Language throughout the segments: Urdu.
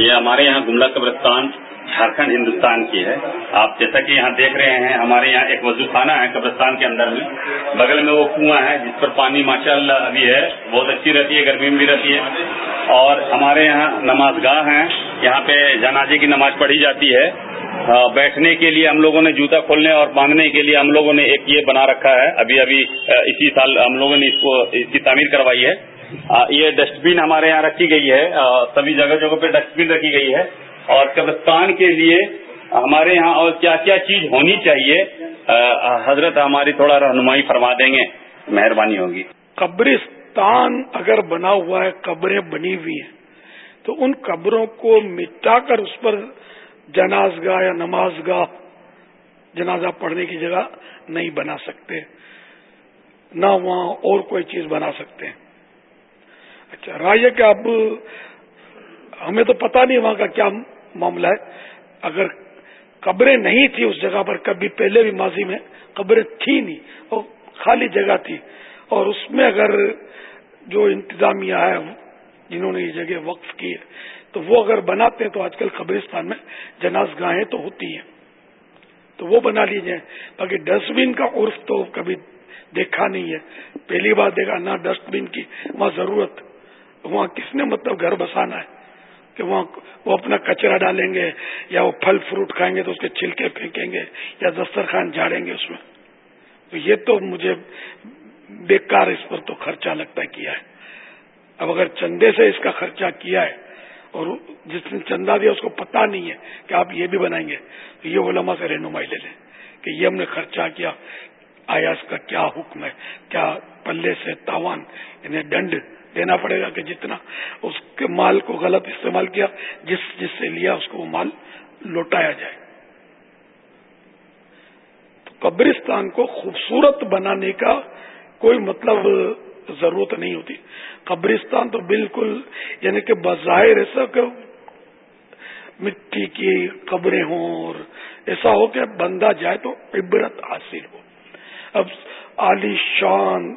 یہ ہمارے یہاں گملہ قبرستان جھارکھنڈ ہندوستان کی ہے۔ آپ جیسا کہ یہاں دیکھ رہے ہیں، ہمارے یہاں ایک وضو خانہ ہے قبرستان کے اندر میں۔ بغل میں وہ کنواں ہے جس پر پانی ماشاء اللہ ابھی ہے، بہت اچھی رہتی ہے، گرمی میں بھی رہتی ہے۔ اور ہمارے یہاں نماز گاہ ہیں، یہاں پہ جنازے کی نماز پڑھی جاتی ہے۔ بیٹھنے کے لیے ہم لوگوں نے جوتا کھولنے اور باندھنے کے لیے ہم لوگوں نے ایک یہ بنا رکھا ہے۔ ابھی ابھی اسی سال ہم لوگوں نے اس کو، اس کی تعمیر کروائی ہے۔ یہ ڈسٹ بین ہمارے یہاں رکھی گئی ہے۔ سبھی جگہ جگہ پہ ڈسٹ بین رکھی گئی ہے۔ اور قبرستان کے لیے ہمارے یہاں اور کیا کیا چیز ہونی چاہیے حضرت ہماری تھوڑا رہنمائی فرما دیں گے۔ مہربانی ہوگی۔ قبرستان اگر بنا ہوا ہے، قبریں بنی ہوئی ہیں، تو ان قبروں کو مٹا کر اس پر جناز گاہ یا نماز گاہ جنازہ پڑھنے کی جگہ نہیں بنا سکتے۔ نہ وہاں اور کوئی چیز بنا سکتے۔ ہیں اچھا رائے کہ اب ہمیں تو پتا نہیں وہاں کا کیا معاملہ ہے۔ اگر قبریں نہیں تھی اس جگہ پر، کبھی پہلے بھی ماضی میں قبریں تھی نہیں، اور خالی جگہ تھی۔ اور اس میں اگر جو انتظامیہ ہے، جنہوں نے یہ جگہ وقف کی ہے، تو وہ اگر بناتے ہیں تو آج کل قبرستان میں جناز گاہیں تو ہوتی ہیں۔ تو وہ بنا لیجیے باقی ڈسٹ بین کا عرف تو کبھی دیکھا نہیں ہے۔ پہلی بار دیکھا، نہ ڈسٹ بین کی، وہاں ضرورت وہاں کس نے مطلب گھر بسانا ہے کہ وہاں وہ اپنا کچرا ڈالیں گے یا وہ پھل فروٹ کھائیں گے تو اس کے چھلکے پھینکیں گے یا دسترخوان جھاڑیں گے اس میں؟ تو یہ تو مجھے بیکار اس پر تو خرچہ لگتا ہے کیا ہے۔ اب اگر چندے سے اس کا خرچہ کیا ہے اور جس نے چندہ دیا اس کو پتا نہیں ہے کہ آپ یہ بھی بنائیں گے، تو یہ علماء سے رہنمائی لے لیں کہ یہ ہم نے خرچہ کیا۔ آیا اس کا کیا حکم ہے؟ کیا پلے سے تاوان انہیں ڈنڈ دینا پڑے گا کہ جتنا اس کے مال کو غلط استعمال کیا، جس جس سے لیا اس کو وہ مال لوٹایا جائے۔ تو قبرستان کو خوبصورت بنانے کا کوئی مطلب ضرورت نہیں ہوتی۔ قبرستان تو بالکل یعنی کہ بظاہر ایسا کہ مٹی کی قبریں ہوں اور ایسا ہو کہ بندہ جائے تو عبرت حاصل ہو۔ اب عالی شان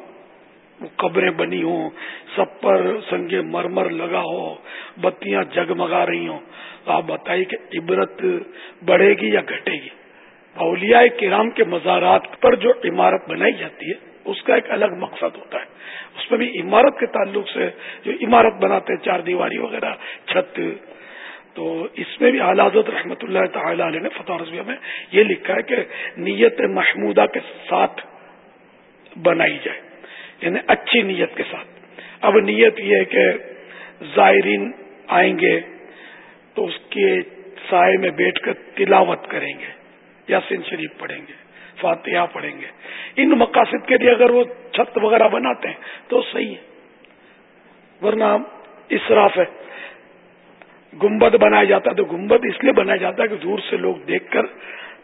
قبریں بنی ہوں، سب پر سنگ مرمر لگا ہو، بتیاں جگمگا رہی ہوں۔ تو آپ بتائیے کہ عبرت بڑھے گی یا گھٹے گی؟ اولیاء کرام کے مزارات پر جو عمارت بنائی جاتی ہے، اس کا ایک الگ مقصد ہوتا ہے۔ اس میں بھی عمارت کے تعلق سے جو عمارت بناتے ہیں، چار دیواری وغیرہ، چھت۔ تو اس میں بھی حضرت رحمۃ اللہ تعالی علیہ نے فتح رضویہ میں یہ لکھا ہے کہ نیت محمودہ کے ساتھ بنائی جائے۔ یعنی اچھی نیت کے ساتھ۔ اب نیت یہ ہے کہ زائرین آئیں گے تو اس کے سائے میں بیٹھ کر تلاوت کریں گے یا سن شریف پڑھیں گے، فاتحہ پڑھیں گے۔ ان مقاصد کے لیے اگر وہ چھت وغیرہ بناتے ہیں تو صحیح ہے۔ ورنہ اسراف ہے۔ گنبد بنایا جاتا ہے تو گنبد اس لیے بنایا جاتا ہے کہ دور سے لوگ دیکھ کر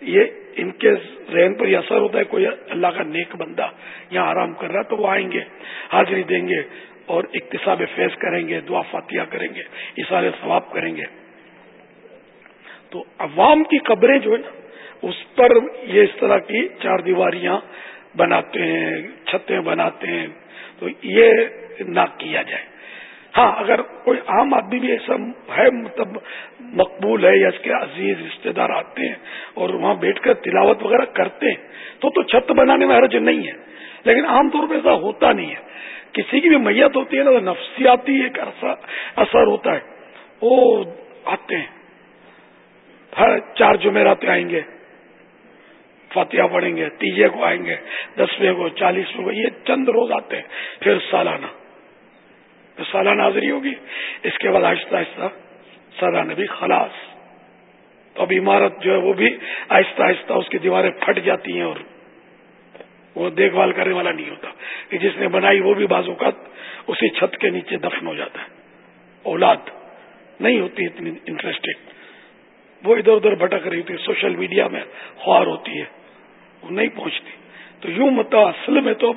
یہ ان کے ذہن پر یہ اثر ہوتا ہے کوئی اللہ کا نیک بندہ یہاں آرام کر رہا ہے تو وہ آئیں گے، حاضری دیں گے اور اقتصاب فیض کریں گے، دعا فاتحہ کریں گے اشارے ثواب کریں گے۔ تو عوام کی قبریں جو ہے نا، اس پر یہ اس طرح کی چار دیواریاں بناتے ہیں، چھتیں بناتے ہیں۔ تو یہ نہ کیا جائے۔ ہاں اگر کوئی عام آدمی بھی ایسا ہے مطلب مقبول ہے یا اس کے عزیز رشتے دار آتے ہیں اور وہاں بیٹھ کر تلاوت وغیرہ کرتے ہیں، تو تو چھت بنانے میں حرج نہیں ہے۔ لیکن عام طور پہ ایسا ہوتا نہیں ہے۔ کسی کی بھی میت ہوتی ہے نا تو نفسیاتی ایک اثر ہوتا ہے۔ وہ آتے ہیں۔ ہر چار جمعرات آئیں گے۔ فاتحہ پڑھیں گے، تیجے کو آئیں گے، دسویں کو، چالیسویں کو، یہ چند روز آتے ہیں۔ پھر سالانہ۔ سالانہ حاضری ہوگی، اس کے بعد آہستہ آہستہ سالانہ بھی خلاص۔ تو اب عمارت جو ہے وہ بھی آہستہ آہستہ اس کی دیواریں پھٹ جاتی ہیں اور وہ دیکھ بھال کرنے والا نہیں ہوتا۔ کہ جس نے بنائی وہ بھی بازو کا اسی چھت کے نیچے دفن ہو جاتا ہے۔ اولاد نہیں ہوتی اتنی انٹرسٹڈ وہ ادھر ادھر بھٹک رہی ہوتی ہے، سوشل میڈیا میں خوار ہوتی ہے، وہ نہیں پہنچتی۔ تو یوں مطلب اصل میں تو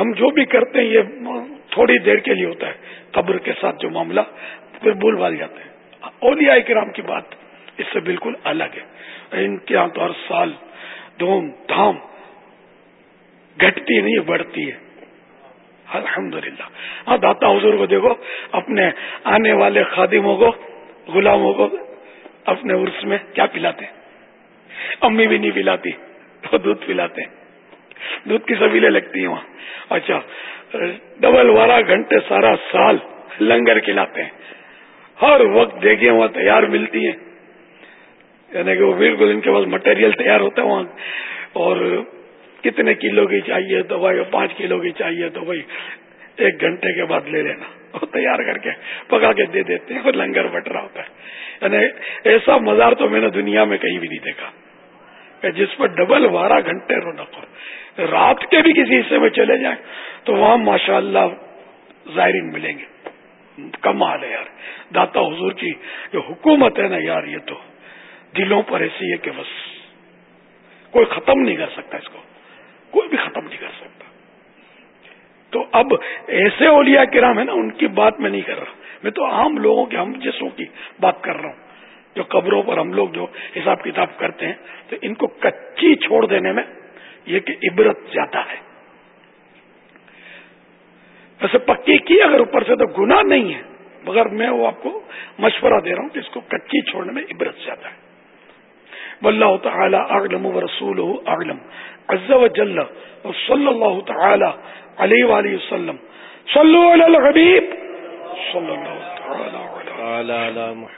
ہم جو بھی کرتے ہیں، یہ تھوڑی دیر کے لیے ہوتا ہے، قبر کے ساتھ جو معاملہ، پھر بھول بھال جاتے ہیں۔ اولیاء کرام کی بات اس سے بالکل الگ ہے۔ ان کے یہاں تو ہر سال دھوم دھام گھٹتی نہیں، بڑھتی ہے۔ الحمد للہ ہاں داتا حضور کو دیکھو، اپنے آنے والے خادموں کو، غلاموں کو اپنے عرس میں کیا پلاتے ہیں؟ امی بھی نہیں پلاتی تو دودھ پلاتے ہیں۔ دودھ کی سبیلیں لگتی ہیں وہاں۔ اچھا ڈبل بارہ گھنٹے سارا سال لنگر کھلاتے ہیں۔ ہر وقت دیکھیں وہاں تیار ملتی ہیں۔ یعنی کہ وہ بالکل ان کے پاس مٹیریل تیار ہوتا ہے وہاں۔ اور کتنے کلو کی چاہیے تو بھائی پانچ کلو کی چاہیے تو بھائی، ایک گھنٹے کے بعد لے لینا۔ وہ تیار کر کے پکا کے دے دیتے ہیں اور لنگر بٹ رہا ہوتا ہے۔ یعنی ایسا مزار تو میں نے دنیا میں کہیں بھی نہیں دیکھا کہ جس پر ڈبل بارہ گھنٹے رونق ہو۔ رات کے بھی کسی حصے میں چلے جائیں تو وہاں ماشاء اللہ زائرین ملیں گے۔ کم حال ہے یار۔ داتا حضور کی جو حکومت ہے نا یار، یہ تو دلوں پر ایسی ہے کہ بس کوئی ختم نہیں کر سکتا اس کو۔ کوئی بھی ختم نہیں کر سکتا۔ تو اب ایسے اولیاء کرام ہے نا، ان کی بات میں نہیں کر رہا۔ میں تو عام لوگوں کے ہم جیسوں کی بات کر رہا ہوں۔ جو قبروں پر ہم لوگ جو حساب کتاب کرتے ہیں، تو ان کو کچی چھوڑ دینے میں یہ کہ عبرت زیادہ ہے۔ ویسے پکی کی اگر اوپر سے تو گناہ نہیں ہے، مگر میں وہ آپ کو مشورہ دے رہا ہوں کہ اس کو کچی چھوڑنے میں عبرت زیادہ ہے۔ واللہ تعالی اعلم و رسول اعلم۔ عز و جل و صلی اللہ تعالی علیہ وآلہ وسلم۔ صلو علی الحبیب۔ صلی اللہ تعالی علی محمد۔